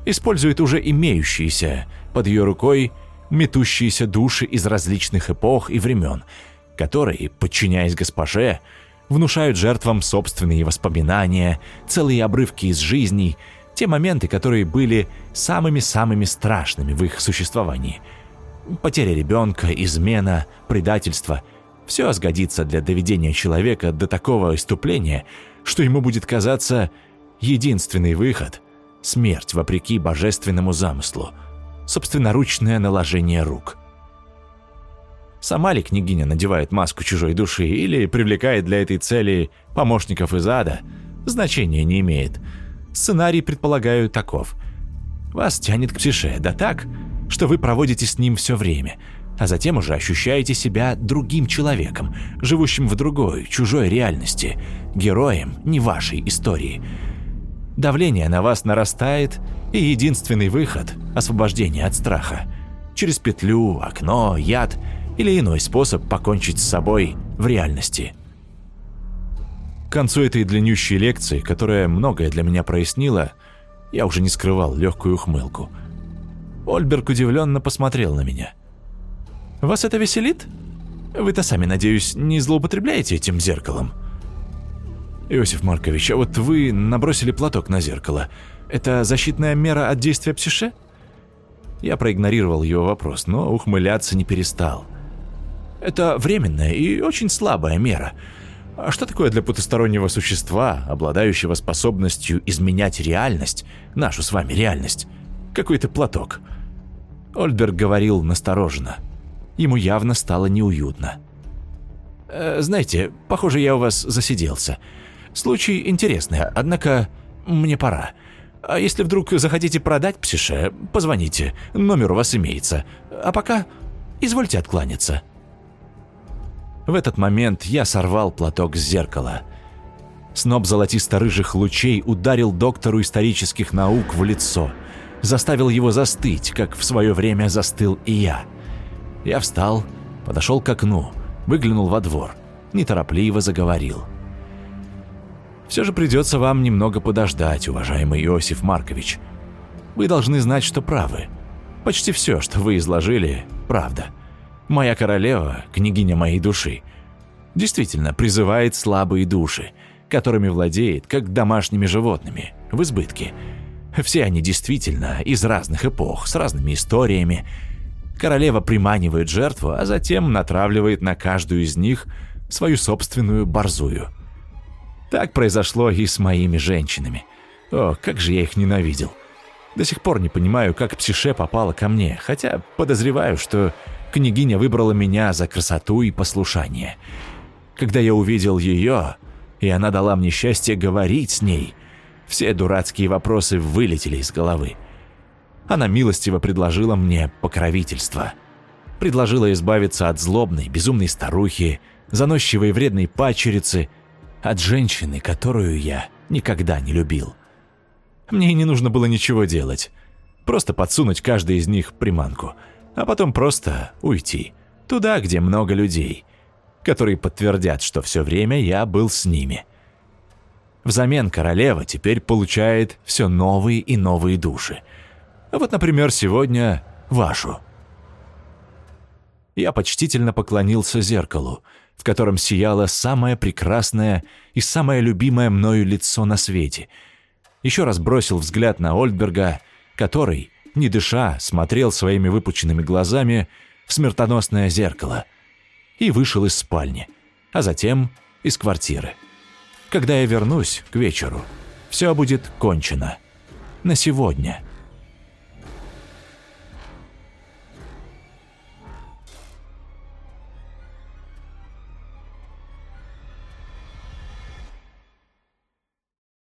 Использует уже имеющиеся под ее рукой метущиеся души из различных эпох и времен, которые, подчиняясь госпоже, внушают жертвам собственные воспоминания, целые обрывки из жизней, те моменты, которые были самыми-самыми страшными в их существовании. Потеря ребенка, измена, предательство – все сгодится для доведения человека до такого иступления, что ему будет казаться единственный выход – смерть вопреки божественному замыслу, собственноручное наложение рук – Сама ли княгиня надевает маску чужой души или привлекает для этой цели помощников из ада, значения не имеет. Сценарий, предполагаю, таков. Вас тянет к псише, да так, что вы проводите с ним все время, а затем уже ощущаете себя другим человеком, живущим в другой, чужой реальности, героем не вашей истории. Давление на вас нарастает, и единственный выход – освобождение от страха. Через петлю, окно, яд – или иной способ покончить с собой в реальности. К концу этой длиннющей лекции, которая многое для меня прояснила, я уже не скрывал легкую ухмылку. Ольберг удивленно посмотрел на меня. «Вас это веселит? Вы-то сами, надеюсь, не злоупотребляете этим зеркалом?» «Иосиф Маркович, а вот вы набросили платок на зеркало. Это защитная мера от действия псише?» Я проигнорировал его вопрос, но ухмыляться не перестал. Это временная и очень слабая мера. А что такое для потустороннего существа, обладающего способностью изменять реальность, нашу с вами реальность? Какой-то платок. Ольберг говорил настороженно. Ему явно стало неуютно. «Э, «Знаете, похоже, я у вас засиделся. Случай интересный, однако мне пора. А если вдруг захотите продать псише, позвоните, номер у вас имеется. А пока извольте откланяться». В этот момент я сорвал платок с зеркала. Сноб золотисто-рыжих лучей ударил доктору исторических наук в лицо, заставил его застыть, как в свое время застыл и я. Я встал, подошел к окну, выглянул во двор, неторопливо заговорил. «Все же придется вам немного подождать, уважаемый Иосиф Маркович. Вы должны знать, что правы. Почти все, что вы изложили, правда». Моя королева, княгиня моей души, действительно призывает слабые души, которыми владеет, как домашними животными, в избытке. Все они действительно из разных эпох, с разными историями. Королева приманивает жертву, а затем натравливает на каждую из них свою собственную борзую. Так произошло и с моими женщинами. О, как же я их ненавидел. До сих пор не понимаю, как Псише попала ко мне, хотя подозреваю, что княгиня выбрала меня за красоту и послушание. Когда я увидел ее, и она дала мне счастье говорить с ней, все дурацкие вопросы вылетели из головы. Она милостиво предложила мне покровительство. Предложила избавиться от злобной, безумной старухи, заносчивой вредной пачерицы, от женщины, которую я никогда не любил. Мне не нужно было ничего делать. Просто подсунуть каждой из них приманку – а потом просто уйти. Туда, где много людей, которые подтвердят, что все время я был с ними. Взамен королева теперь получает все новые и новые души. Вот, например, сегодня вашу. Я почтительно поклонился зеркалу, в котором сияло самое прекрасное и самое любимое мною лицо на свете. Еще раз бросил взгляд на Ольдберга, который, не дыша, смотрел своими выпученными глазами в смертоносное зеркало и вышел из спальни, а затем из квартиры. Когда я вернусь к вечеру, все будет кончено. На сегодня.